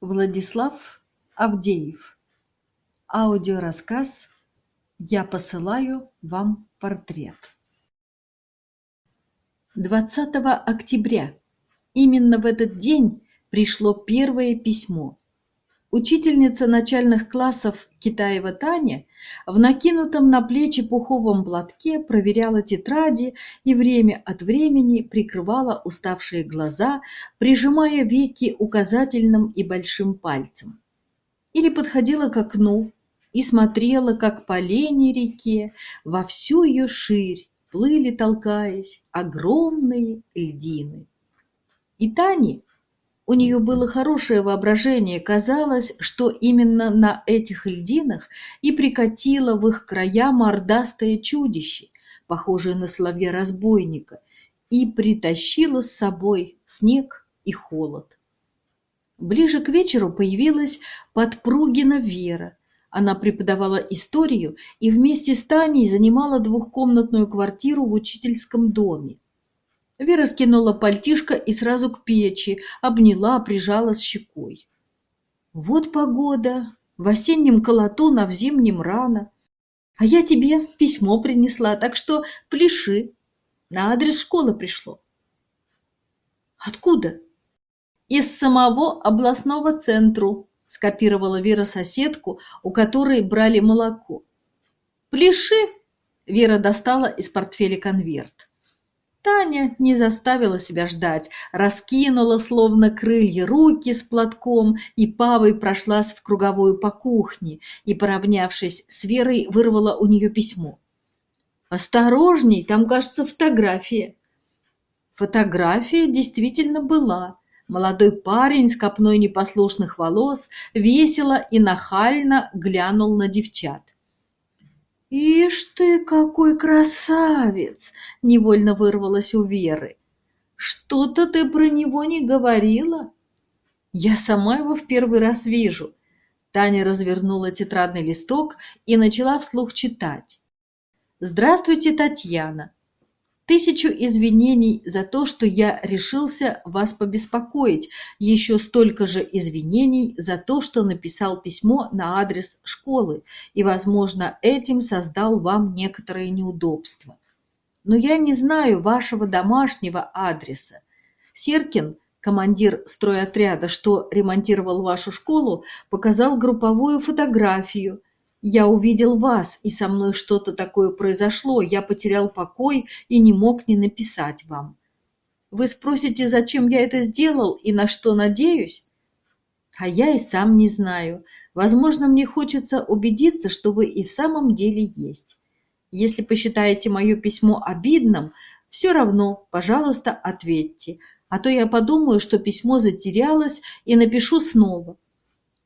Владислав Авдеев. Аудиорассказ «Я посылаю вам портрет». 20 октября, именно в этот день, пришло первое письмо. Учительница начальных классов Китаева Таня в накинутом на плечи пуховом платке проверяла тетради и время от времени прикрывала уставшие глаза, прижимая веки указательным и большим пальцем. Или подходила к окну и смотрела, как по лени реке во всю ее ширь плыли, толкаясь, огромные льдины. И Тане у нее было хорошее воображение, казалось, что именно на этих льдинах и прикатило в их края мордастое чудище, похожее на соловья-разбойника, и притащило с собой снег и холод. Ближе к вечеру появилась подпругина Вера. Она преподавала историю и вместе с Таней занимала двухкомнатную квартиру в учительском доме. Вера скинула пальтишко и сразу к печи, обняла, прижала с щекой. Вот погода, в осеннем колоту, на в зимнем рано. А я тебе письмо принесла, так что пляши. На адрес школы пришло. Откуда? Из самого областного центру, скопировала Вера соседку, у которой брали молоко. Пляши! Вера достала из портфеля конверт. Таня не заставила себя ждать, раскинула словно крылья руки с платком и павой прошлась в круговую по кухне и, поравнявшись с Верой, вырвала у нее письмо. «Осторожней, там, кажется, фотография». Фотография действительно была. Молодой парень с копной непослушных волос весело и нахально глянул на девчат. «Ишь ты, какой красавец!» — невольно вырвалось у Веры. «Что-то ты про него не говорила?» «Я сама его в первый раз вижу». Таня развернула тетрадный листок и начала вслух читать. «Здравствуйте, Татьяна. Тысячу извинений за то, что я решился вас побеспокоить, еще столько же извинений за то, что написал письмо на адрес школы и, возможно, этим создал вам некоторые неудобства. Но я не знаю вашего домашнего адреса. Серкин, командир стройотряда, что ремонтировал вашу школу, показал групповую фотографию – я увидел вас, и со мной что-то такое произошло, я потерял покой и не мог не написать вам. Вы спросите, зачем я это сделал и на что надеюсь? А я и сам не знаю. Возможно, мне хочется убедиться, что вы и в самом деле есть. Если посчитаете мое письмо обидным, все равно, пожалуйста, ответьте, а то я подумаю, что письмо затерялось и напишу снова.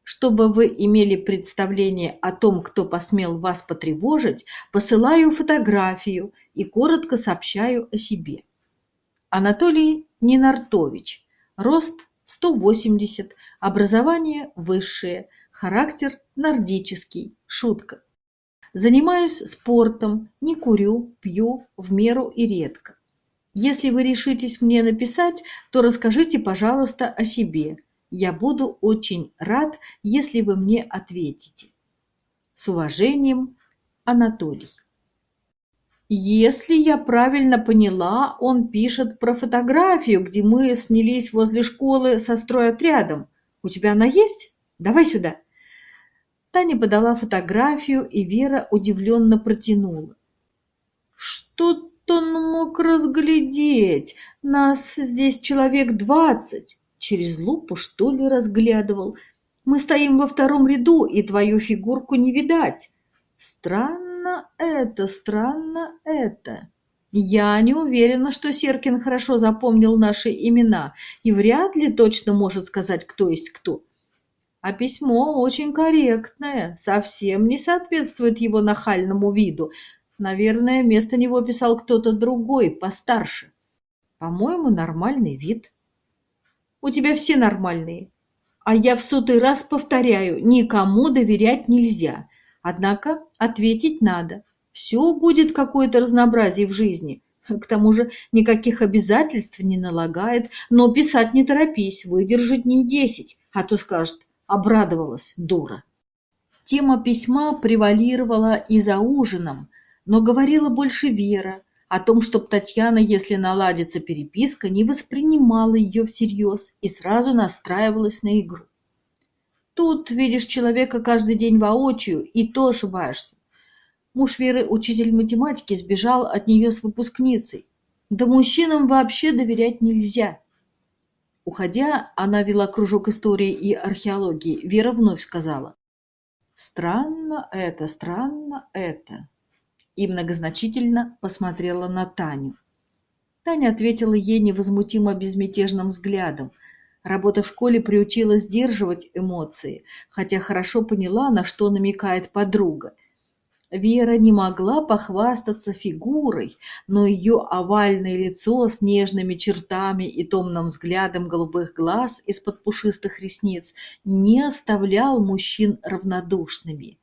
Чтобы вы имели представление о том, кто посмел вас потревожить, посылаю фотографию и коротко сообщаю о себе. Анатолий Нинартович. Рост 180, образование высшее, характер нордический, шутка. Занимаюсь спортом, не курю, пью в меру и редко. Если вы решитесь мне написать, то расскажите, пожалуйста, о себе – я буду очень рад, если вы мне ответите. С уважением, Анатолий. Если я правильно поняла, он пишет про фотографию, где мы снялись возле школы со стройотрядом. У тебя она есть? Давай сюда. Таня подала фотографию, и Вера удивленно протянула. Что-то он мог разглядеть. Нас здесь человек двадцать через лупу, что ли, разглядывал. Мы стоим во втором ряду, и твою фигурку не видать. Странно это, странно это. Я не уверена, что Серкин хорошо запомнил наши имена и вряд ли точно может сказать, кто есть кто. А письмо очень корректное, совсем не соответствует его нахальному виду. Наверное, вместо него писал кто-то другой, постарше. По-моему, нормальный вид. У тебя все нормальные. А я в сотый раз повторяю, никому доверять нельзя. Однако ответить надо. Все будет какое-то разнообразие в жизни. К тому же никаких обязательств не налагает, но писать не торопись, выдержи дней десять, а то скажет «обрадовалась, дура». Тема письма превалировала и за ужином, но говорила больше Вера о том, чтоб Татьяна, если наладится переписка, не воспринимала ее всерьез и сразу настраивалась на игру. Тут видишь человека каждый день воочию, и то ошибаешься. Муж Веры, учитель математики, сбежал от нее с выпускницей. Да мужчинам вообще доверять нельзя. Уходя, она вела кружок истории и археологии. Вера вновь сказала. «Странно это, странно это». И многозначительно посмотрела на Таню. Таня ответила ей невозмутимо безмятежным взглядом. Работа в школе приучила сдерживать эмоции, хотя хорошо поняла, на что намекает подруга – Вера не могла похвастаться фигурой, но ее овальное лицо с нежными чертами и томным взглядом голубых глаз из-под пушистых ресниц не оставлял мужчин равнодушными.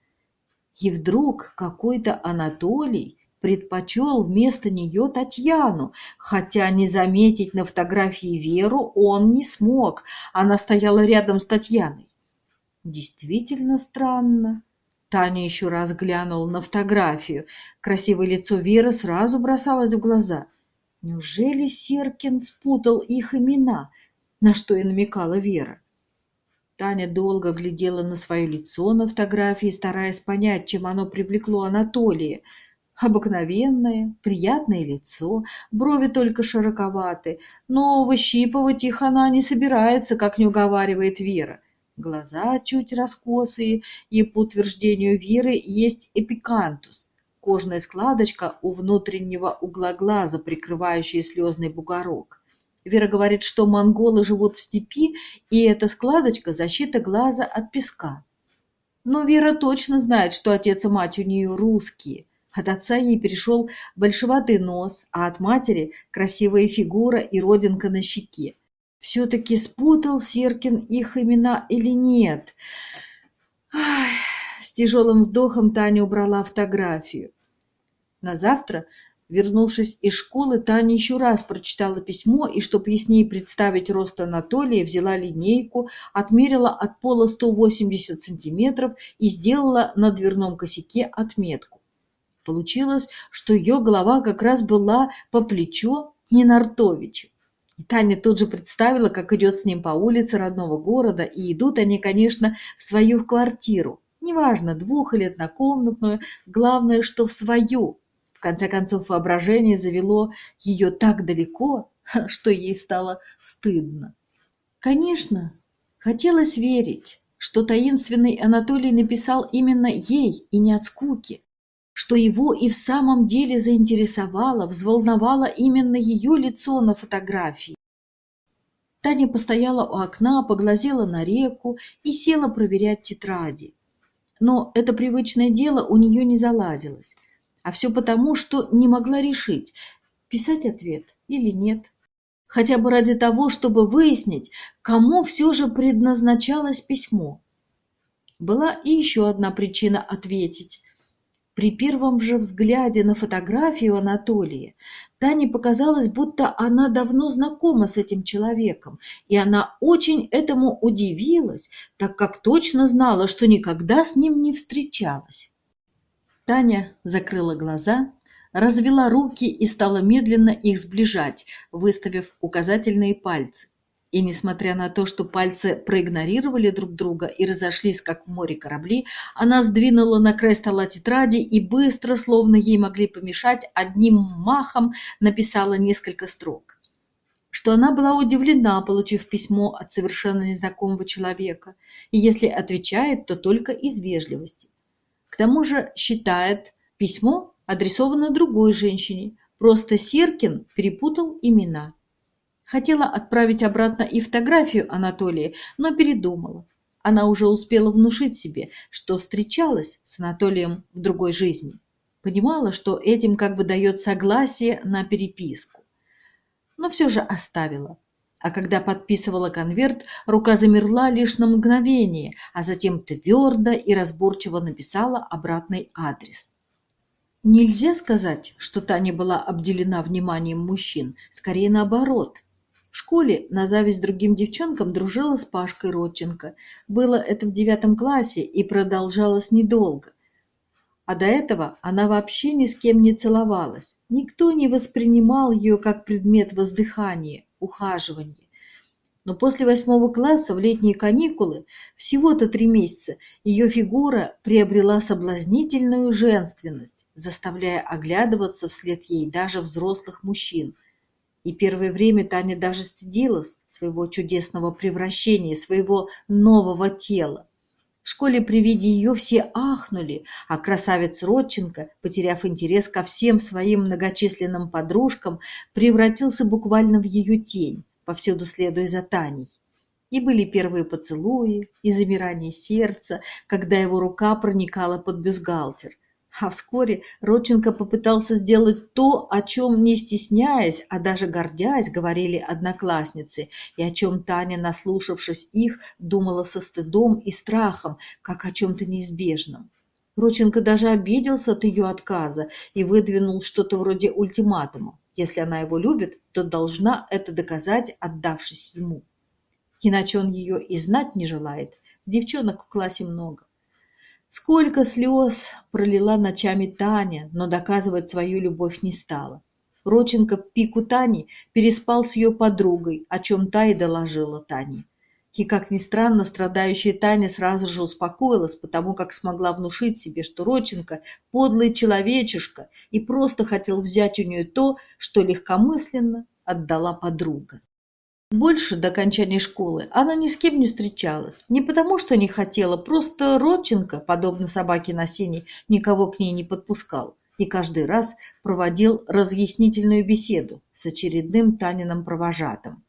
И вдруг какой-то Анатолий предпочел вместо нее Татьяну, хотя не заметить на фотографии Веру он не смог, она стояла рядом с Татьяной. Действительно странно. Таня еще раз глянула на фотографию. Красивое лицо Веры сразу бросалось в глаза. Неужели Серкин спутал их имена, на что и намекала Вера? Таня долго глядела на свое лицо на фотографии, стараясь понять, чем оно привлекло Анатолия. Обыкновенное, приятное лицо, брови только широковаты, но выщипывать их она не собирается, как не уговаривает Вера глаза чуть раскосые, и, по утверждению Веры, есть эпикантус, кожная складочка у внутреннего угла глаза, прикрывающая слезный бугорок. Вера говорит, что монголы живут в степи, и эта складочка – защита глаза от песка. Но Вера точно знает, что отец и мать у нее русские. От отца ей перешел большеватый нос, а от матери – красивая фигура и родинка на щеке. Все-таки спутал Серкин их имена или нет? Ах, с тяжелым вздохом Таня убрала фотографию. На завтра, вернувшись из школы, Таня еще раз прочитала письмо и, чтобы яснее представить рост Анатолия, взяла линейку, отмерила от пола 180 сантиметров и сделала на дверном косяке отметку. Получилось, что ее голова как раз была по плечо Нинартовича. И Таня тут же представила, как идет с ним по улице родного города, и идут они, конечно, в свою квартиру. Неважно, двух- или однокомнатную, главное, что в свою. В конце концов, воображение завело ее так далеко, что ей стало стыдно. Конечно, хотелось верить, что таинственный Анатолий написал именно ей и не от скуки что его и в самом деле заинтересовало, взволновало именно ее лицо на фотографии. Таня постояла у окна, поглазела на реку и села проверять тетради. Но это привычное дело у нее не заладилось. А все потому, что не могла решить, писать ответ или нет. Хотя бы ради того, чтобы выяснить, кому все же предназначалось письмо. Была и еще одна причина ответить. При первом же взгляде на фотографию Анатолия Тане показалось, будто она давно знакома с этим человеком, и она очень этому удивилась, так как точно знала, что никогда с ним не встречалась. Таня закрыла глаза, развела руки и стала медленно их сближать, выставив указательные пальцы. И несмотря на то, что пальцы проигнорировали друг друга и разошлись, как в море корабли, она сдвинула на край стола тетради и быстро, словно ей могли помешать, одним махом написала несколько строк. Что она была удивлена, получив письмо от совершенно незнакомого человека, и если отвечает, то только из вежливости. К тому же считает письмо адресовано другой женщине, просто Сиркин перепутал имена. Хотела отправить обратно и фотографию Анатолия, но передумала. Она уже успела внушить себе, что встречалась с Анатолием в другой жизни. Понимала, что этим как бы дает согласие на переписку. Но все же оставила. А когда подписывала конверт, рука замерла лишь на мгновение, а затем твердо и разборчиво написала обратный адрес. Нельзя сказать, что Таня была обделена вниманием мужчин, скорее наоборот. В школе на зависть другим девчонкам дружила с Пашкой Родченко. Было это в девятом классе и продолжалось недолго. А до этого она вообще ни с кем не целовалась. Никто не воспринимал ее как предмет воздыхания, ухаживания. Но после восьмого класса в летние каникулы, всего-то три месяца, ее фигура приобрела соблазнительную женственность, заставляя оглядываться вслед ей даже взрослых мужчин. И первое время Таня даже стыдилась своего чудесного превращения, своего нового тела. В школе при виде ее все ахнули, а красавец Родченко, потеряв интерес ко всем своим многочисленным подружкам, превратился буквально в ее тень повсюду следуя за Таней. И были первые поцелуи, и замирание сердца, когда его рука проникала под бюстгальтер. А вскоре Родченко попытался сделать то, о чем, не стесняясь, а даже гордясь, говорили одноклассницы, и о чем Таня, наслушавшись их, думала со стыдом и страхом, как о чем-то неизбежном. Родченко даже обиделся от ее отказа и выдвинул что-то вроде ультиматума. Если она его любит, то должна это доказать, отдавшись ему. Иначе он ее и знать не желает. Девчонок в классе много. Сколько слез пролила ночами Таня, но доказывать свою любовь не стала. Роченко в пику Тани переспал с ее подругой, о чем та и доложила Тане. И, как ни странно, страдающая Таня сразу же успокоилась, потому как смогла внушить себе, что Родченко – подлый человечишка и просто хотел взять у нее то, что легкомысленно отдала подруга. Больше до окончания школы она ни с кем не встречалась. Не потому, что не хотела, просто Родченко, подобно собаке на сене, никого к ней не подпускал и каждый раз проводил разъяснительную беседу с очередным Таниным провожатым.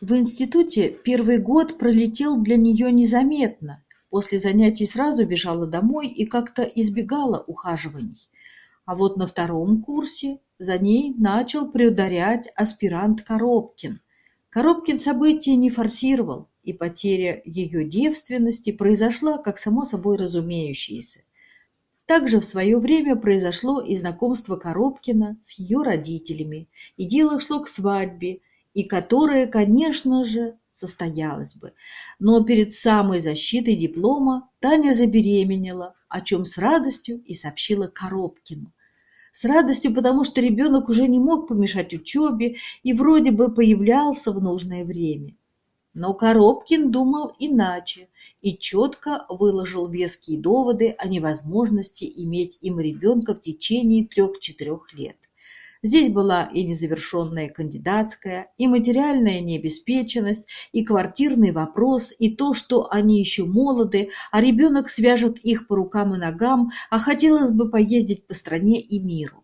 В институте первый год пролетел для нее незаметно. После занятий сразу бежала домой и как-то избегала ухаживаний. А вот на втором курсе за ней начал приударять аспирант Коробкин. Коробкин события не форсировал, и потеря ее девственности произошла как само собой разумеющееся. Также в свое время произошло и знакомство Коробкина с ее родителями, и дело шло к свадьбе, и которое, конечно же, состоялось бы. Но перед самой защитой диплома Таня забеременела, о чем с радостью и сообщила Коробкину. С радостью, потому что ребенок уже не мог помешать учебе и вроде бы появлялся в нужное время. Но Коробкин думал иначе и четко выложил веские доводы о невозможности иметь им ребенка в течение трех-четырех лет. Здесь была и незавершенная кандидатская, и материальная необеспеченность, и квартирный вопрос, и то, что они еще молоды, а ребенок свяжет их по рукам и ногам, а хотелось бы поездить по стране и миру.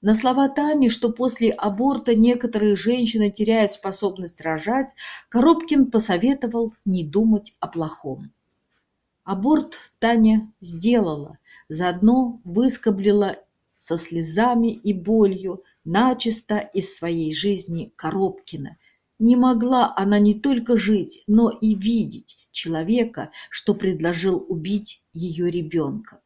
На слова Тани, что после аборта некоторые женщины теряют способность рожать, Коробкин посоветовал не думать о плохом. Аборт Таня сделала, заодно выскоблила со слезами и болью начисто из своей жизни Коробкина. Не могла она не только жить, но и видеть человека, что предложил убить ее ребенка.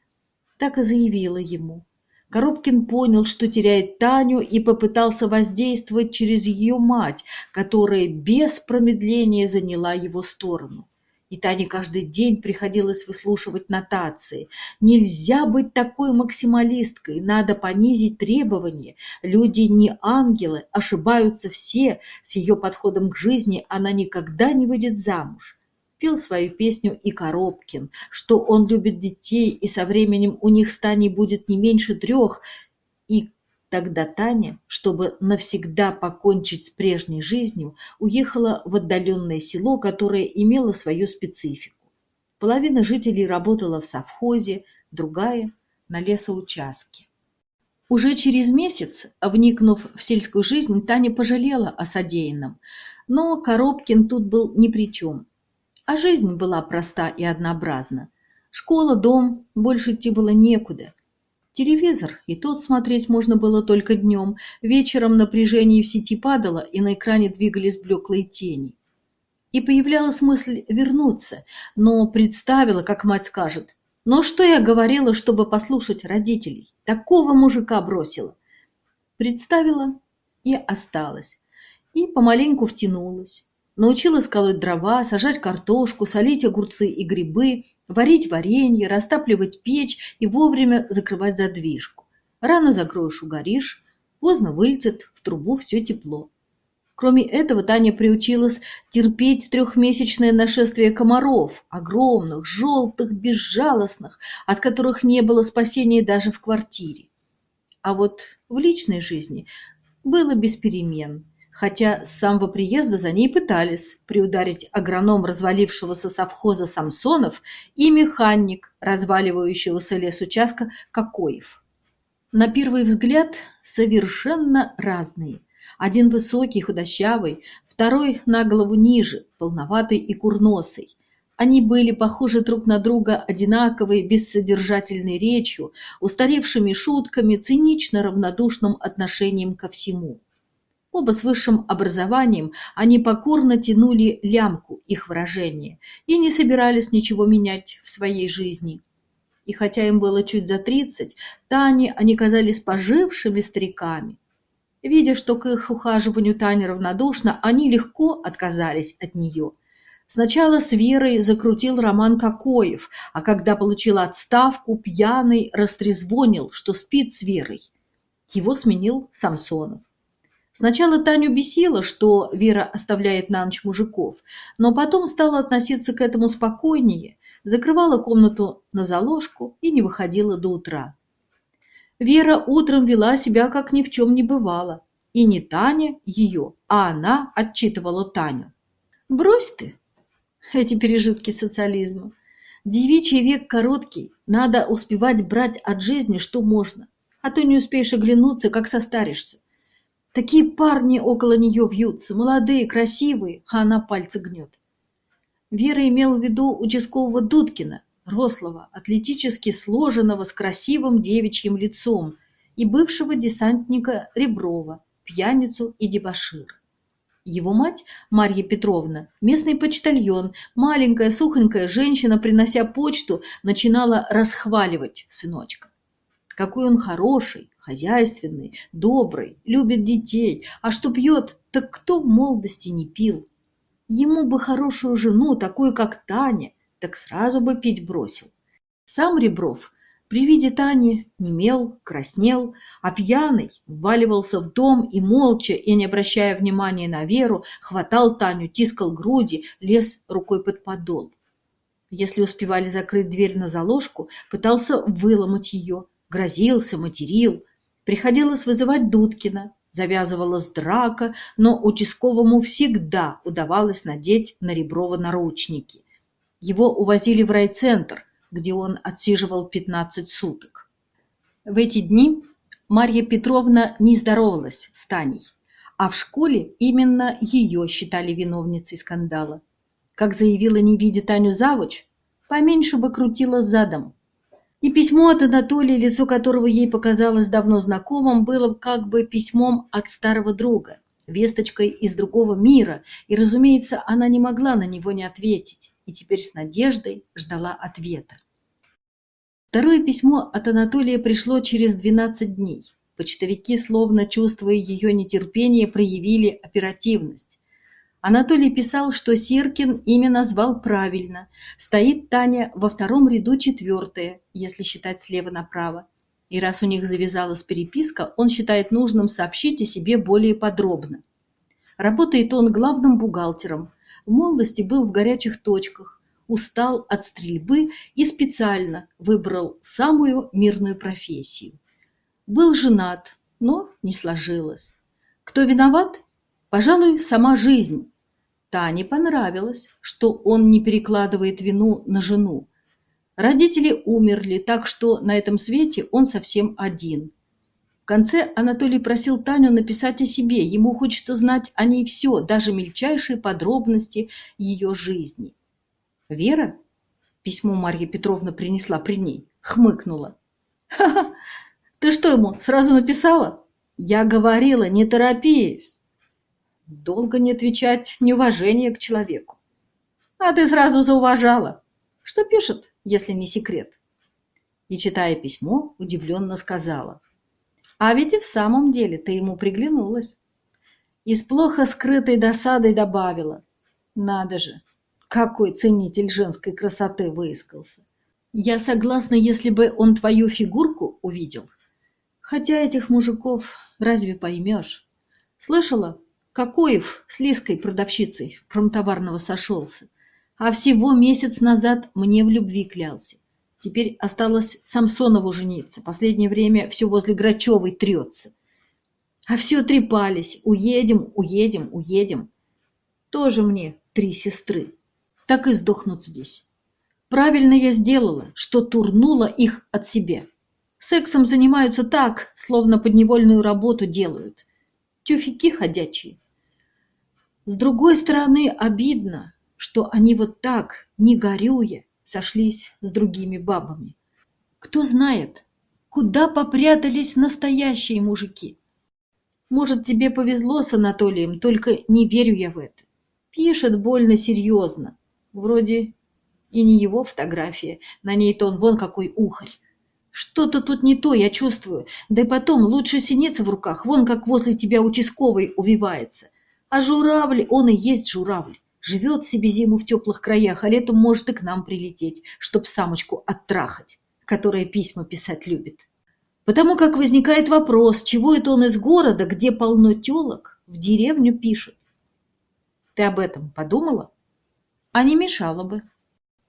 Так и заявила ему. Коробкин понял, что теряет Таню и попытался воздействовать через ее мать, которая без промедления заняла его сторону и Тане каждый день приходилось выслушивать нотации. Нельзя быть такой максималисткой, надо понизить требования. Люди не ангелы, ошибаются все. С ее подходом к жизни она никогда не выйдет замуж. Пел свою песню и Коробкин, что он любит детей, и со временем у них с Таней будет не меньше трех, и Тогда Таня, чтобы навсегда покончить с прежней жизнью, уехала в отдаленное село, которое имело свою специфику. Половина жителей работала в совхозе, другая – на лесоучастке. Уже через месяц, вникнув в сельскую жизнь, Таня пожалела о содеянном, но Коробкин тут был ни при чем. А жизнь была проста и однообразна. Школа, дом, больше идти было некуда – Телевизор, и тот смотреть можно было только днем. Вечером напряжение в сети падало, и на экране двигались блеклые тени. И появлялась мысль вернуться, но представила, как мать скажет, Но что я говорила, чтобы послушать родителей? Такого мужика бросила. Представила и осталась. И помаленьку втянулась. Научилась колоть дрова, сажать картошку, солить огурцы и грибы, варить варенье, растапливать печь и вовремя закрывать задвижку. Рано закроешь, угоришь, поздно выльтет в трубу все тепло. Кроме этого, Таня приучилась терпеть трехмесячное нашествие комаров, огромных, желтых, безжалостных, от которых не было спасения даже в квартире. А вот в личной жизни было без перемен, хотя с самого приезда за ней пытались приударить агроном развалившегося совхоза Самсонов и механик разваливающегося лесучастка Кокоев. На первый взгляд совершенно разные – один высокий, худощавый, второй на голову ниже, полноватый и курносый. Они были похожи друг на друга одинаковой бессодержательной речью, устаревшими шутками, цинично равнодушным отношением ко всему. Оба с высшим образованием, они покорно тянули лямку их выражения и не собирались ничего менять в своей жизни. И хотя им было чуть за тридцать, Тане они казались пожившими стариками. Видя, что к их ухаживанию Таня равнодушна, они легко отказались от нее. Сначала с Верой закрутил Роман Кокоев, а когда получил отставку, пьяный растрезвонил, что спит с Верой. Его сменил Самсонов. Сначала Таню бесило, что Вера оставляет на ночь мужиков, но потом стала относиться к этому спокойнее, закрывала комнату на заложку и не выходила до утра. Вера утром вела себя, как ни в чем не бывало. И не Таня ее, а она отчитывала Таню. «Брось ты эти пережитки социализма. Девичий век короткий, надо успевать брать от жизни, что можно, а то не успеешь оглянуться, как состаришься. Такие парни около нее вьются, молодые, красивые, а она пальцы гнет. Вера имел в виду участкового Дудкина, рослого, атлетически сложенного, с красивым девичьим лицом, и бывшего десантника Реброва, пьяницу и дебошир. Его мать, Марья Петровна, местный почтальон, маленькая сухонькая женщина, принося почту, начинала расхваливать сыночка. Какой он хороший, хозяйственный, добрый, любит детей, а что пьет, так кто в молодости не пил? Ему бы хорошую жену, такую как Таня, так сразу бы пить бросил. Сам Ребров при виде Тани немел, краснел, а пьяный вваливался в дом и молча, и не обращая внимания на Веру, хватал Таню, тискал груди, лез рукой под подол. Если успевали закрыть дверь на заложку, пытался выломать ее, грозился, материл. Приходилось вызывать Дудкина, завязывалась драка, но участковому всегда удавалось надеть на Реброва наручники. Его увозили в райцентр, где он отсиживал 15 суток. В эти дни Марья Петровна не здоровалась с Таней, а в школе именно ее считали виновницей скандала. Как заявила не видя Таню завуч, поменьше бы крутила задом. И письмо от Анатолия, лицо которого ей показалось давно знакомым, было как бы письмом от старого друга, весточкой из другого мира, и, разумеется, она не могла на него не ответить и теперь с надеждой ждала ответа. Второе письмо от Анатолия пришло через 12 дней. Почтовики, словно чувствуя ее нетерпение, проявили оперативность. Анатолий писал, что Сиркин имя назвал правильно. Стоит Таня во втором ряду четвертая, если считать слева направо. И раз у них завязалась переписка, он считает нужным сообщить о себе более подробно. Работает он главным бухгалтером, в молодости был в горячих точках, устал от стрельбы и специально выбрал самую мирную профессию. Был женат, но не сложилось. Кто виноват? Пожалуй, сама жизнь. Тане понравилось, что он не перекладывает вину на жену. Родители умерли, так что на этом свете он совсем один – в конце Анатолий просил Таню написать о себе. Ему хочется знать о ней все, даже мельчайшие подробности ее жизни. Вера, письмо Марья Петровна принесла при ней, хмыкнула. «Ха-ха! Ты что ему, сразу написала?» «Я говорила, не торопись!» Долго не отвечать неуважение к человеку. «А ты сразу зауважала!» «Что пишет, если не секрет?» И, читая письмо, удивленно сказала. А ведь и в самом деле ты ему приглянулась. И с плохо скрытой досадой добавила. Надо же, какой ценитель женской красоты выискался. Я согласна, если бы он твою фигурку увидел. Хотя этих мужиков разве поймешь? Слышала, Какоев с Лиской продавщицей промтоварного сошелся, а всего месяц назад мне в любви клялся. Теперь осталось Самсонову жениться. Последнее время все возле Грачевой трется. А все трепались. Уедем, уедем, уедем. Тоже мне три сестры. Так и сдохнут здесь. Правильно я сделала, что турнула их от себя. Сексом занимаются так, словно подневольную работу делают. Тюфяки ходячие. С другой стороны, обидно, что они вот так, не горюя, сошлись с другими бабами. Кто знает, куда попрятались настоящие мужики. Может, тебе повезло с Анатолием, только не верю я в это. Пишет больно серьезно. Вроде и не его фотография, на ней-то он вон какой ухарь. Что-то тут не то, я чувствую. Да и потом, лучше синица в руках, вон как возле тебя участковый увивается. А журавль, он и есть журавль. Живет себе зиму в теплых краях, а летом может и к нам прилететь, чтоб самочку оттрахать, которая письма писать любит. Потому как возникает вопрос, чего это он из города, где полно телок, в деревню пишет. Ты об этом подумала? А не мешало бы.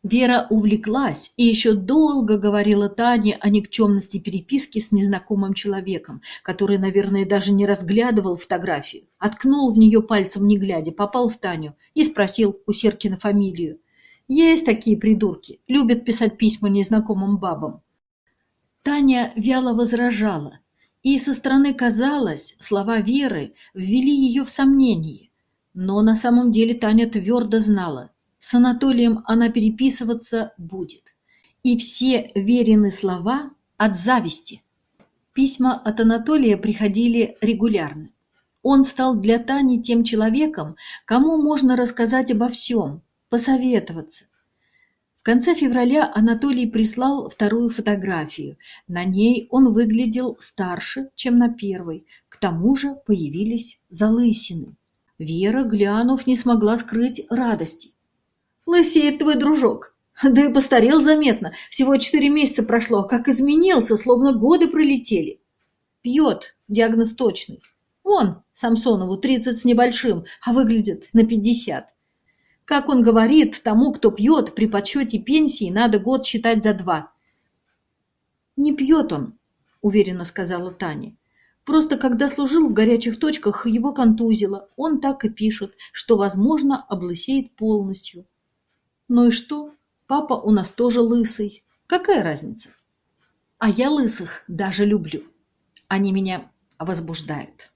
Вера увлеклась и еще долго говорила Тане о никчемности переписки с незнакомым человеком, который, наверное, даже не разглядывал фотографию, откнул в нее пальцем не глядя, попал в Таню и спросил у Серкина фамилию. Есть такие придурки, любят писать письма незнакомым бабам. Таня вяло возражала, и со стороны казалось, слова Веры ввели ее в сомнение. Но на самом деле Таня твердо знала, с Анатолием она переписываться будет. И все верены слова от зависти. Письма от Анатолия приходили регулярно. Он стал для Тани тем человеком, кому можно рассказать обо всем, посоветоваться. В конце февраля Анатолий прислал вторую фотографию. На ней он выглядел старше, чем на первой. К тому же появились залысины. Вера, глянув, не смогла скрыть радости. Лысеет твой дружок. Да и постарел заметно. Всего четыре месяца прошло, как изменился, словно годы пролетели. Пьет, диагноз точный. Он, Самсонову, тридцать с небольшим, а выглядит на пятьдесят. Как он говорит, тому, кто пьет, при подсчете пенсии надо год считать за два. Не пьет он, уверенно сказала Таня. Просто когда служил в горячих точках, его контузило. Он так и пишет, что, возможно, облысеет полностью. Ну и что? Папа у нас тоже лысый. Какая разница? А я лысых даже люблю. Они меня возбуждают.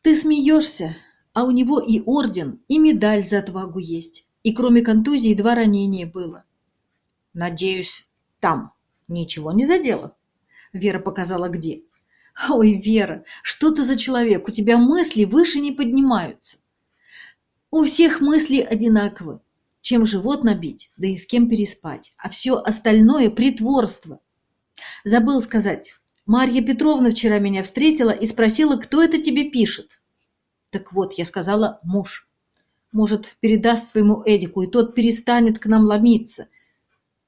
Ты смеешься, а у него и орден, и медаль за отвагу есть. И кроме контузии два ранения было. Надеюсь, там ничего не задело. Вера показала где. Ой, Вера, что ты за человек? У тебя мысли выше не поднимаются. У всех мысли одинаковы чем живот набить, да и с кем переспать, а все остальное – притворство. Забыл сказать, Марья Петровна вчера меня встретила и спросила, кто это тебе пишет. Так вот, я сказала, муж. Может, передаст своему Эдику, и тот перестанет к нам ломиться.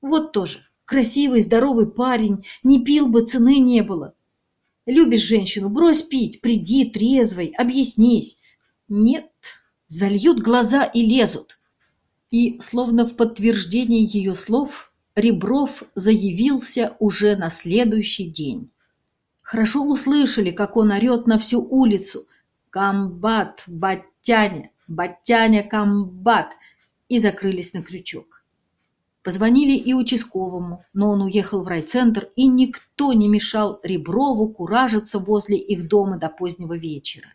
Вот тоже, красивый, здоровый парень, не пил бы, цены не было. Любишь женщину, брось пить, приди трезвой, объяснись. Нет, зальют глаза и лезут. И, словно в подтверждение ее слов, Ребров заявился уже на следующий день. Хорошо услышали, как он орет на всю улицу «Комбат, батяня, батяня, комбат!» и закрылись на крючок. Позвонили и участковому, но он уехал в райцентр, и никто не мешал Реброву куражиться возле их дома до позднего вечера.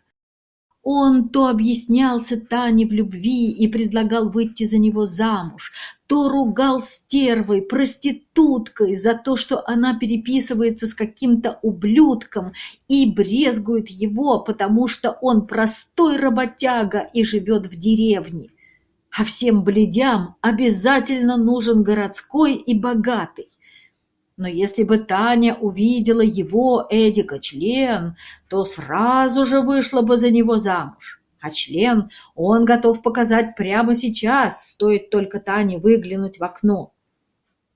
Он то объяснялся Тане в любви и предлагал выйти за него замуж, то ругал стервой, проституткой за то, что она переписывается с каким-то ублюдком и брезгует его, потому что он простой работяга и живет в деревне. А всем бледям обязательно нужен городской и богатый. Но если бы Таня увидела его, Эдика, член, то сразу же вышла бы за него замуж. А член он готов показать прямо сейчас, стоит только Тане выглянуть в окно.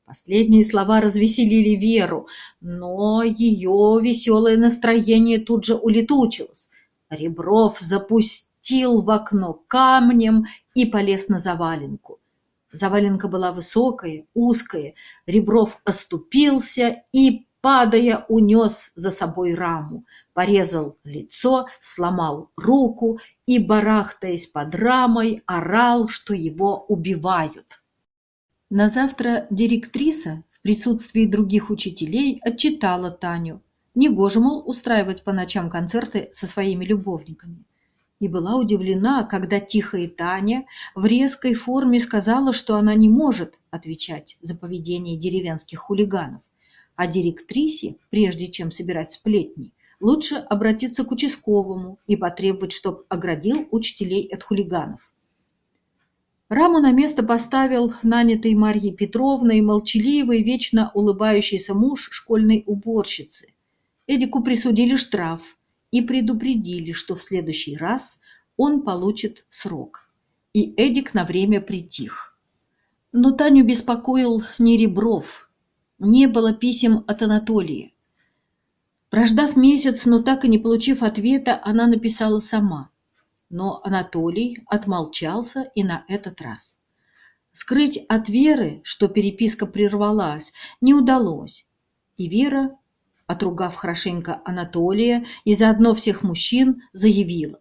Последние слова развеселили Веру, но ее веселое настроение тут же улетучилось. Ребров запустил в окно камнем и полез на заваленку. Заваленка была высокая, узкая, Ребров оступился и, падая, унес за собой раму, порезал лицо, сломал руку и, барахтаясь под рамой, орал, что его убивают. На завтра директриса в присутствии других учителей отчитала Таню. Негоже, мол, устраивать по ночам концерты со своими любовниками и была удивлена, когда тихая Таня в резкой форме сказала, что она не может отвечать за поведение деревенских хулиганов, а директрисе, прежде чем собирать сплетни, лучше обратиться к участковому и потребовать, чтобы оградил учителей от хулиганов. Раму на место поставил нанятый Марьей Петровной молчаливый, вечно улыбающийся муж школьной уборщицы. Эдику присудили штраф – и предупредили, что в следующий раз он получит срок. И Эдик на время притих. Но Таню беспокоил не Ребров. Не было писем от Анатолия. Прождав месяц, но так и не получив ответа, она написала сама. Но Анатолий отмолчался и на этот раз. Скрыть от Веры, что переписка прервалась, не удалось, и Вера отругав хорошенько Анатолия и заодно всех мужчин, заявила.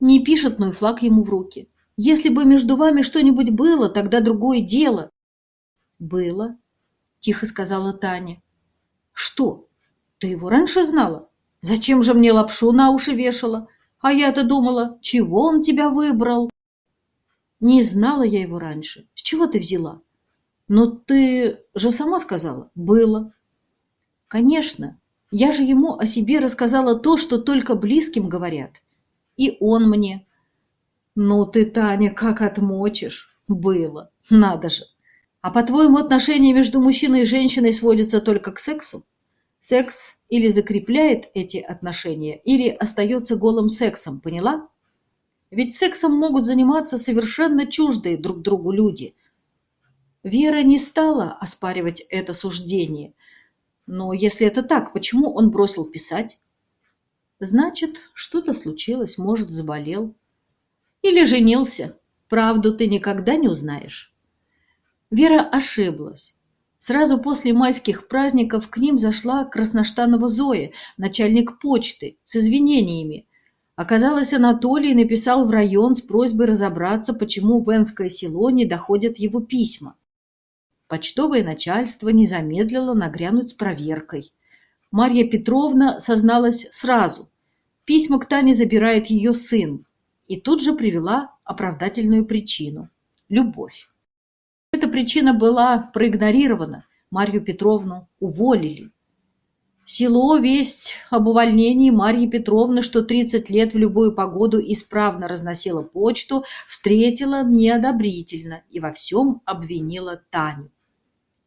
Не пишет мой флаг ему в руки. Если бы между вами что-нибудь было, тогда другое дело. Было, тихо сказала Таня. Что? Ты его раньше знала? Зачем же мне лапшу на уши вешала? А я-то думала, чего он тебя выбрал? Не знала я его раньше. С чего ты взяла? Но ты же сама сказала. Было. Конечно, я же ему о себе рассказала то, что только близким говорят. И он мне. Ну ты, Таня, как отмочишь. Было. Надо же. А по-твоему, отношения между мужчиной и женщиной сводятся только к сексу? Секс или закрепляет эти отношения, или остается голым сексом, поняла? Ведь сексом могут заниматься совершенно чуждые друг другу люди. Вера не стала оспаривать это суждение – но если это так, почему он бросил писать? Значит, что-то случилось, может, заболел. Или женился. Правду ты никогда не узнаешь. Вера ошиблась. Сразу после майских праздников к ним зашла Красноштанова Зоя, начальник почты, с извинениями. Оказалось, Анатолий написал в район с просьбой разобраться, почему в Энское село не доходят его письма. Почтовое начальство не замедлило нагрянуть с проверкой. Марья Петровна созналась сразу. Письма к Тане забирает ее сын. И тут же привела оправдательную причину – любовь. Эта причина была проигнорирована. Марью Петровну уволили. Село весть об увольнении Марьи Петровны, что 30 лет в любую погоду исправно разносила почту, встретила неодобрительно и во всем обвинила Таню.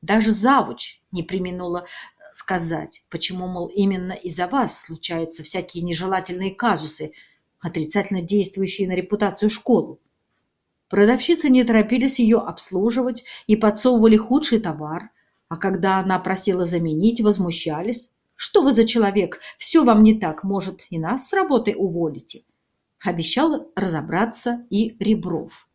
Даже завуч не применула сказать, почему, мол, именно из-за вас случаются всякие нежелательные казусы, отрицательно действующие на репутацию школу. Продавщицы не торопились ее обслуживать и подсовывали худший товар, а когда она просила заменить, возмущались. Что вы за человек? Все вам не так, может, и нас с работы уволите. Обещал разобраться и Ребров.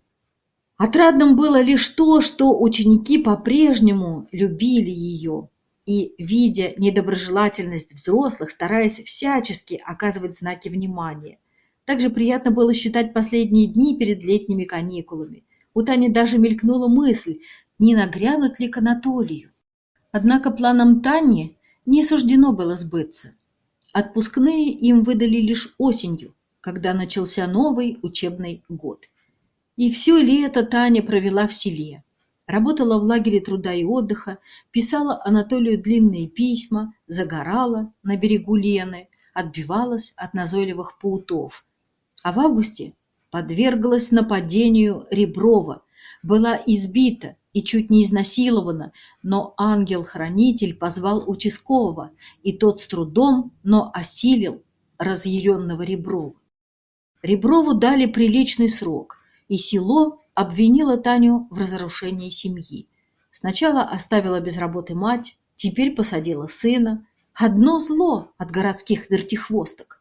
Отрадным было лишь то, что ученики по-прежнему любили ее и, видя недоброжелательность взрослых, стараясь всячески оказывать знаки внимания. Также приятно было считать последние дни перед летними каникулами. У Тани даже мелькнула мысль, не нагрянут ли к Анатолию. Однако планам Тани не суждено было сбыться. Отпускные им выдали лишь осенью, когда начался новый учебный год. И все лето Таня провела в селе. Работала в лагере труда и отдыха, писала Анатолию длинные письма, загорала на берегу Лены, отбивалась от назойливых паутов. А в августе подверглась нападению Реброва, была избита и чуть не изнасилована, но ангел-хранитель позвал участкового, и тот с трудом, но осилил разъяренного Реброва. Реброву дали приличный срок, и село обвинило Таню в разрушении семьи. Сначала оставила без работы мать, теперь посадила сына. Одно зло от городских вертихвосток.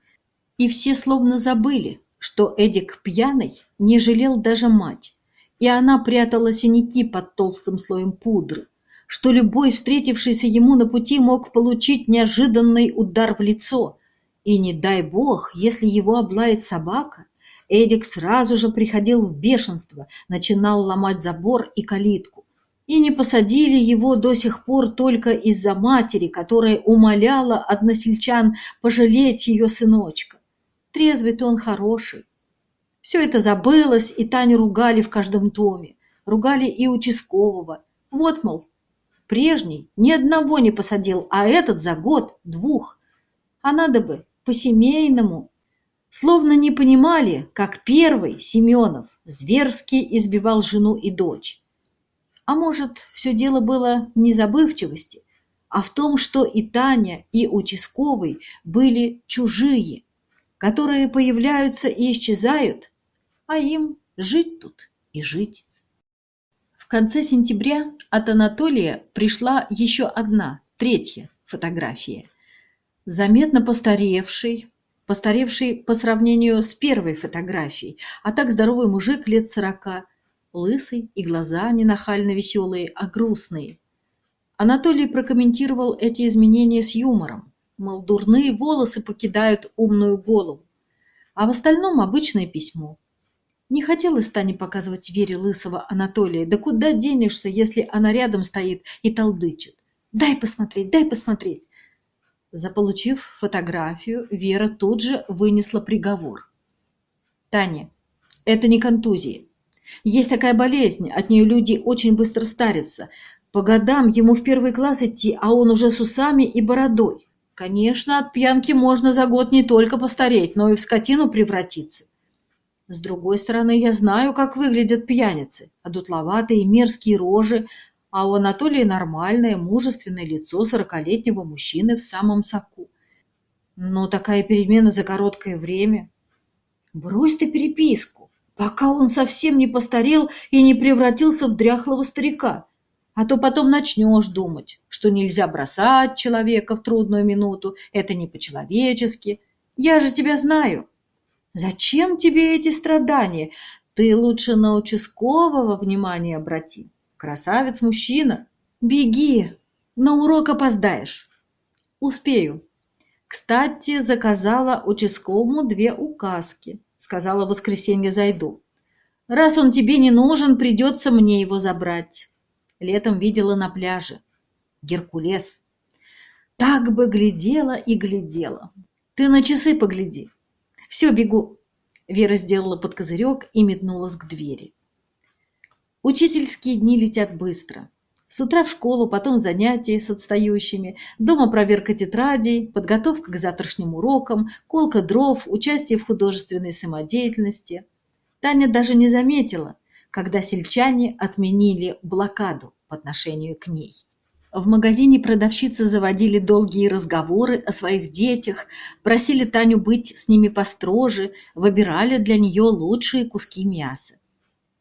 И все словно забыли, что Эдик пьяный не жалел даже мать, и она прятала синяки под толстым слоем пудры, что любой встретившийся ему на пути мог получить неожиданный удар в лицо, и не дай бог, если его облает собака, Эдик сразу же приходил в бешенство, начинал ломать забор и калитку. И не посадили его до сих пор только из-за матери, которая умоляла односельчан пожалеть ее сыночка. Трезвый-то он хороший. Все это забылось, и Таню ругали в каждом доме. Ругали и участкового. Вот, мол, прежний ни одного не посадил, а этот за год двух. А надо бы по-семейному. Словно не понимали, как первый, Семенов, зверски избивал жену и дочь. А может, все дело было не забывчивости, а в том, что и Таня, и участковый были чужие, которые появляются и исчезают, а им жить тут и жить. В конце сентября от Анатолия пришла еще одна, третья фотография. Заметно постаревший, постаревший по сравнению с первой фотографией, а так здоровый мужик лет сорока, лысый и глаза не нахально веселые, а грустные. Анатолий прокомментировал эти изменения с юмором, мол, дурные волосы покидают умную голову, а в остальном обычное письмо. Не хотелось Тане показывать Вере лысого Анатолия. Да куда денешься, если она рядом стоит и толдычит? Дай посмотреть, дай посмотреть. Заполучив фотографию, Вера тут же вынесла приговор. Таня, это не контузия. Есть такая болезнь, от нее люди очень быстро старятся. По годам ему в первый класс идти, а он уже с усами и бородой. Конечно, от пьянки можно за год не только постареть, но и в скотину превратиться. С другой стороны, я знаю, как выглядят пьяницы. Одутловатые мерзкие рожи, а у Анатолия нормальное, мужественное лицо сорокалетнего мужчины в самом соку. Но такая перемена за короткое время. Брось ты переписку, пока он совсем не постарел и не превратился в дряхлого старика. А то потом начнешь думать, что нельзя бросать человека в трудную минуту, это не по-человечески. Я же тебя знаю. Зачем тебе эти страдания? Ты лучше на участкового внимание обрати. Красавец-мужчина. Беги, на урок опоздаешь. Успею. Кстати, заказала участковому две указки. Сказала в воскресенье зайду. Раз он тебе не нужен, придется мне его забрать. Летом видела на пляже. Геркулес. Так бы глядела и глядела. Ты на часы погляди. Все, бегу. Вера сделала под козырек и метнулась к двери. Учительские дни летят быстро. С утра в школу, потом занятия с отстающими, дома проверка тетрадей, подготовка к завтрашним урокам, колка дров, участие в художественной самодеятельности. Таня даже не заметила, когда сельчане отменили блокаду по отношению к ней. В магазине продавщицы заводили долгие разговоры о своих детях, просили Таню быть с ними построже, выбирали для нее лучшие куски мяса.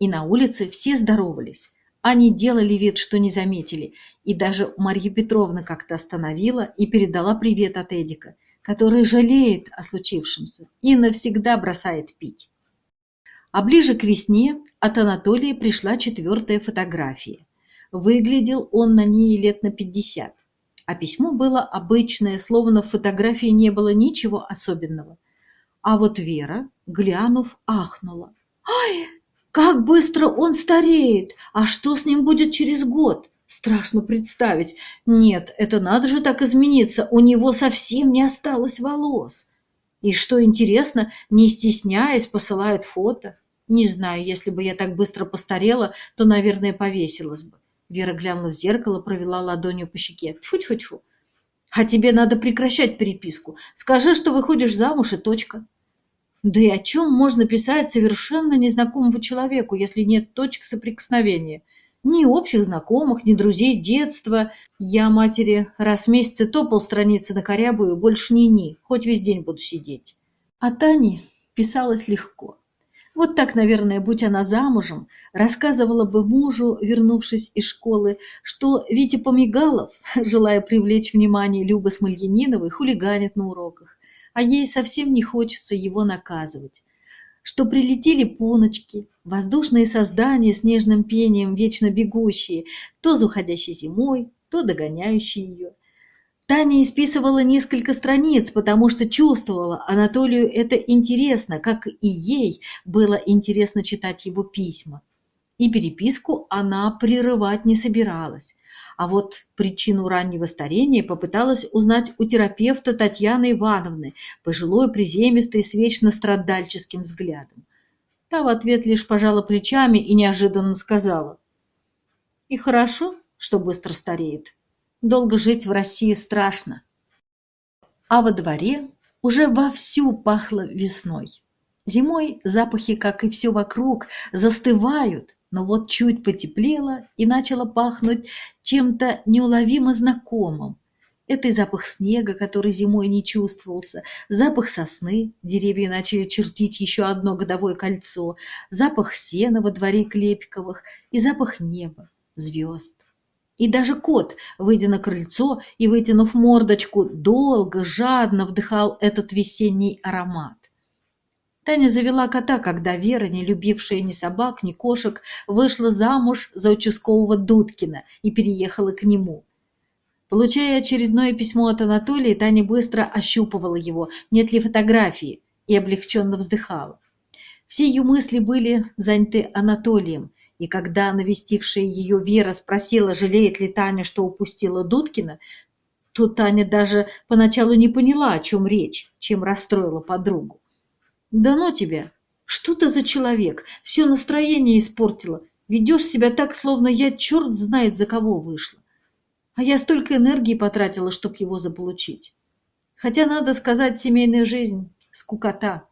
И на улице все здоровались. Они делали вид, что не заметили, и даже Марья Петровна как-то остановила и передала привет от Эдика, который жалеет о случившемся и навсегда бросает пить. А ближе к весне от Анатолия пришла четвертая фотография. Выглядел он на ней лет на пятьдесят. А письмо было обычное, словно в фотографии не было ничего особенного. А вот Вера, глянув, ахнула. «Ай, как быстро он стареет! А что с ним будет через год? Страшно представить. Нет, это надо же так измениться, у него совсем не осталось волос. И что интересно, не стесняясь, посылает фото. Не знаю, если бы я так быстро постарела, то, наверное, повесилась бы. Вера глянула в зеркало, провела ладонью по щеке. Тьфу-тьфу-тьфу. А тебе надо прекращать переписку. Скажи, что выходишь замуж и точка. Да и о чем можно писать совершенно незнакомому человеку, если нет точек соприкосновения? Ни общих знакомых, ни друзей детства. Я матери раз в месяц то полстраницы накорябаю, больше ни-ни, хоть весь день буду сидеть. А Тане писалось легко. Вот так, наверное, будь она замужем, рассказывала бы мужу, вернувшись из школы, что Витя Помигалов, желая привлечь внимание Любы Смольяниновой, хулиганит на уроках, а ей совсем не хочется его наказывать. Что прилетели пуночки, воздушные создания с нежным пением, вечно бегущие, то за уходящей зимой, то догоняющие ее – Таня исписывала несколько страниц, потому что чувствовала, Анатолию это интересно, как и ей было интересно читать его письма. И переписку она прерывать не собиралась. А вот причину раннего старения попыталась узнать у терапевта Татьяны Ивановны, пожилой, приземистой, с вечно страдальческим взглядом. Та в ответ лишь пожала плечами и неожиданно сказала. «И хорошо, что быстро стареет. Долго жить в России страшно. А во дворе уже вовсю пахло весной. Зимой запахи, как и все вокруг, застывают, но вот чуть потеплело и начало пахнуть чем-то неуловимо знакомым. Это и запах снега, который зимой не чувствовался, запах сосны, деревья начали чертить еще одно годовое кольцо, запах сена во дворе Клепиковых и запах неба, звезд. И даже кот, выйдя на крыльцо и вытянув мордочку, долго, жадно вдыхал этот весенний аромат. Таня завела кота, когда Вера, не любившая ни собак, ни кошек, вышла замуж за участкового Дудкина и переехала к нему. Получая очередное письмо от Анатолия, Таня быстро ощупывала его, нет ли фотографии, и облегченно вздыхала. Все ее мысли были заняты Анатолием – и когда навестившая ее Вера спросила, жалеет ли Таня, что упустила Дудкина, то Таня даже поначалу не поняла, о чем речь, чем расстроила подругу. «Да ну тебя! Что ты за человек? Все настроение испортила. Ведешь себя так, словно я черт знает за кого вышла. А я столько энергии потратила, чтобы его заполучить. Хотя, надо сказать, семейная жизнь — скукота.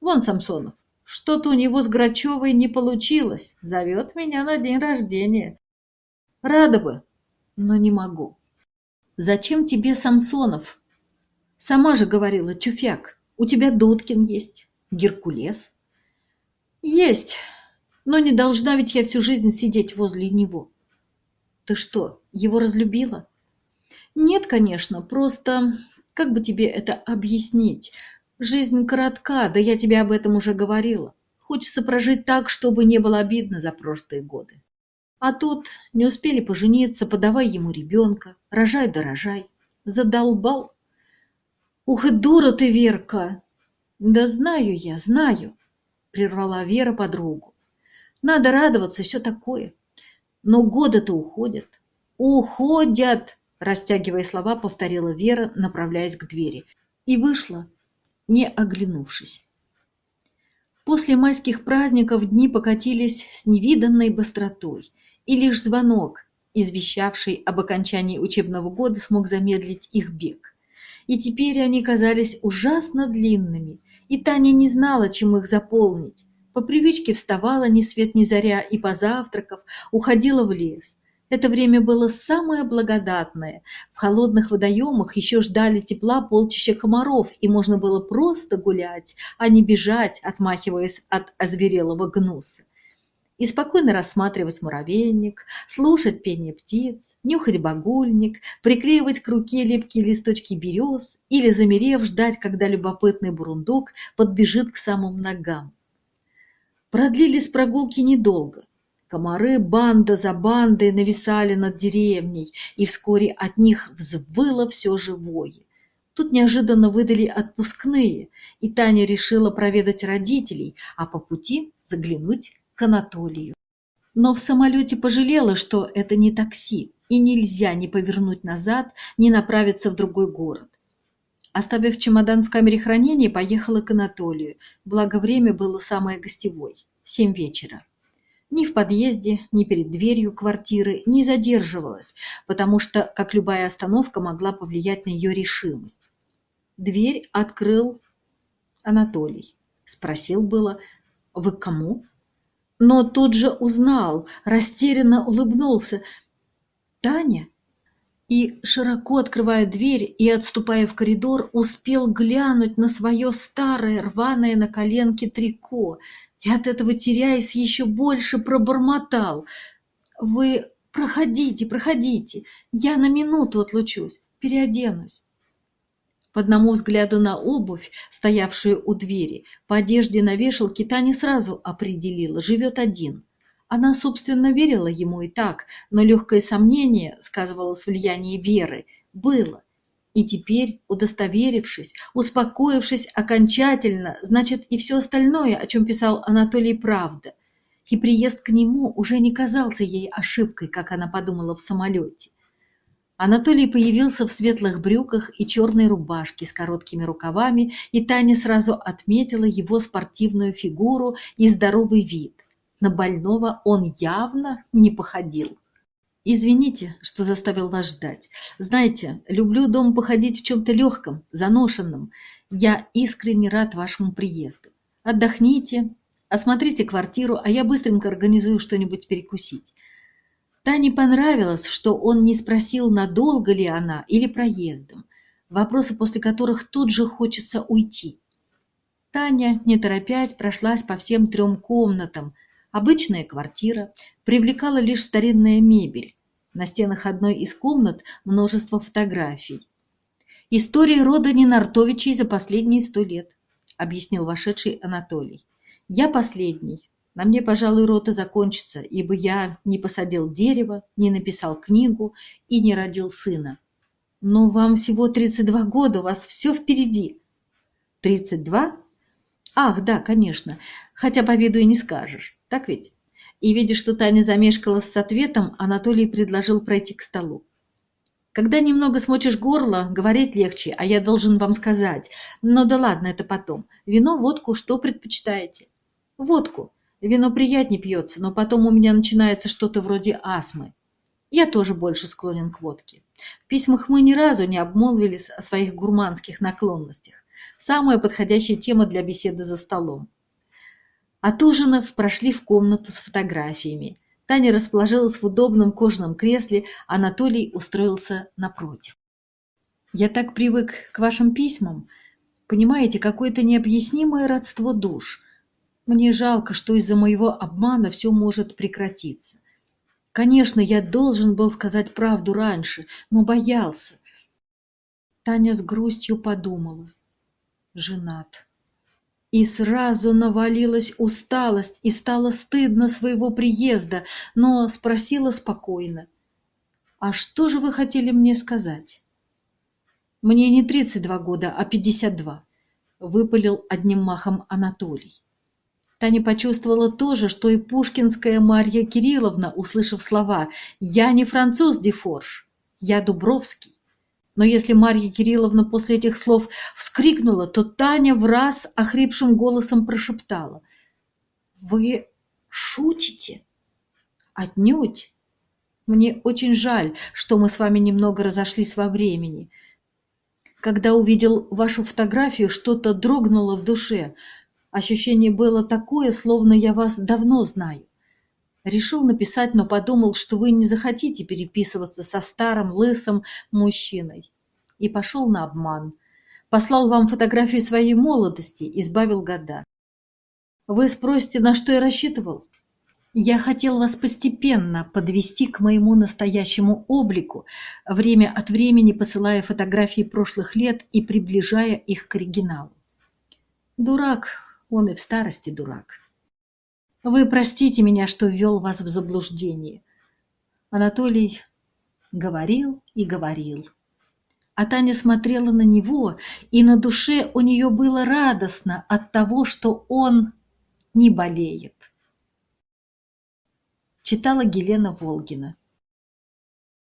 Вон Самсонов. Что-то у него с Грачевой не получилось. Зовет меня на день рождения. Рада бы, но не могу. Зачем тебе Самсонов? Сама же говорила, Тюфяк, у тебя Дудкин есть, Геркулес. Есть, но не должна ведь я всю жизнь сидеть возле него. Ты что, его разлюбила? Нет, конечно, просто, как бы тебе это объяснить? Жизнь коротка, да я тебе об этом уже говорила. Хочется прожить так, чтобы не было обидно за прошлые годы. А тут не успели пожениться, подавай ему ребенка, рожай да рожай. Задолбал. Ух и дура ты, Верка! Да знаю я, знаю, прервала Вера подругу. Надо радоваться, все такое. Но годы-то уходят. Уходят, растягивая слова, повторила Вера, направляясь к двери. И вышла, не оглянувшись. После майских праздников дни покатились с невиданной быстротой, и лишь звонок, извещавший об окончании учебного года, смог замедлить их бег. И теперь они казались ужасно длинными, и Таня не знала, чем их заполнить. По привычке вставала ни свет ни заря и, позавтракав, уходила в лес – это время было самое благодатное. В холодных водоемах еще ждали тепла полчища комаров, и можно было просто гулять, а не бежать, отмахиваясь от озверелого гнуса. И спокойно рассматривать муравейник, слушать пение птиц, нюхать багульник, приклеивать к руке липкие листочки берез или, замерев, ждать, когда любопытный бурундук подбежит к самым ногам. Продлились прогулки недолго. Комары банда за бандой нависали над деревней, и вскоре от них взвыло все живое. Тут неожиданно выдали отпускные, и Таня решила проведать родителей, а по пути заглянуть к Анатолию. Но в самолете пожалела, что это не такси, и нельзя ни повернуть назад, ни направиться в другой город. Оставив чемодан в камере хранения, поехала к Анатолию, благо время было самое гостевое – семь вечера ни в подъезде, ни перед дверью квартиры не задерживалась, потому что, как любая остановка, могла повлиять на ее решимость. Дверь открыл Анатолий. Спросил было, вы к кому? Но тут же узнал, растерянно улыбнулся. «Таня?» И, широко открывая дверь и отступая в коридор, успел глянуть на свое старое, рваное на коленке трико, и от этого, теряясь, еще больше пробормотал. «Вы проходите, проходите, я на минуту отлучусь, переоденусь». По одному взгляду на обувь, стоявшую у двери, по одежде на вешалке Таня сразу определила, живет один. Она, собственно, верила ему и так, но легкое сомнение, сказывалось влияние веры, было. И теперь, удостоверившись, успокоившись окончательно, значит и все остальное, о чем писал Анатолий, правда. И приезд к нему уже не казался ей ошибкой, как она подумала в самолете. Анатолий появился в светлых брюках и черной рубашке с короткими рукавами, и Таня сразу отметила его спортивную фигуру и здоровый вид. На больного он явно не походил. «Извините, что заставил вас ждать. Знаете, люблю дома походить в чем-то легком, заношенном. Я искренне рад вашему приезду. Отдохните, осмотрите квартиру, а я быстренько организую что-нибудь перекусить. Тане понравилось, что он не спросил, надолго ли она или проездом, вопросы, после которых тут же хочется уйти. Таня, не торопясь, прошлась по всем трем комнатам. Обычная квартира привлекала лишь старинная мебель. На стенах одной из комнат множество фотографий. «История рода Ненартовичей за последние сто лет», — объяснил вошедший Анатолий. «Я последний, на мне, пожалуй, рота закончится, ибо я не посадил дерево, не написал книгу и не родил сына. Но вам всего 32 года, у вас все впереди. 32? Ах, да, конечно, хотя по виду и не скажешь, так ведь? И, видя, что Таня замешкалась с ответом, Анатолий предложил пройти к столу. Когда немного смочишь горло, говорить легче, а я должен вам сказать. Но да ладно, это потом. Вино, водку, что предпочитаете? Водку. Вино приятнее пьется, но потом у меня начинается что-то вроде астмы. Я тоже больше склонен к водке. В письмах мы ни разу не обмолвились о своих гурманских наклонностях. Самая подходящая тема для беседы за столом. От ужинов прошли в комнату с фотографиями. Таня расположилась в удобном кожаном кресле, Анатолий устроился напротив. «Я так привык к вашим письмам. Понимаете, какое-то необъяснимое родство душ. Мне жалко, что из-за моего обмана все может прекратиться. Конечно, я должен был сказать правду раньше, но боялся. Таня с грустью подумала. Женат. И сразу навалилась усталость, и стало стыдно своего приезда, но спросила спокойно. «А что же вы хотели мне сказать?» «Мне не 32 года, а 52», — выпалил одним махом Анатолий. Таня почувствовала то же, что и пушкинская Марья Кирилловна, услышав слова «Я не француз, Дефорж, я Дубровский». Но если Марья Кирилловна после этих слов вскрикнула, то Таня в раз охрипшим голосом прошептала «Вы шутите?» «Отнюдь!» Мне очень жаль, что мы с вами немного разошлись во времени. Когда увидел вашу фотографию, что-то дрогнуло в душе – Ощущение было такое, словно я вас давно знаю. Решил написать, но подумал, что вы не захотите переписываться со старым, лысым мужчиной. И пошел на обман. Послал вам фотографию своей молодости, избавил года. Вы спросите, на что я рассчитывал? Я хотел вас постепенно подвести к моему настоящему облику, время от времени посылая фотографии прошлых лет и приближая их к оригиналу. Дурак, он и в старости дурак. Вы простите меня, что ввел вас в заблуждение. Анатолий говорил и говорил. А Таня смотрела на него, и на душе у нее было радостно от того, что он не болеет. Читала Елена Волгина.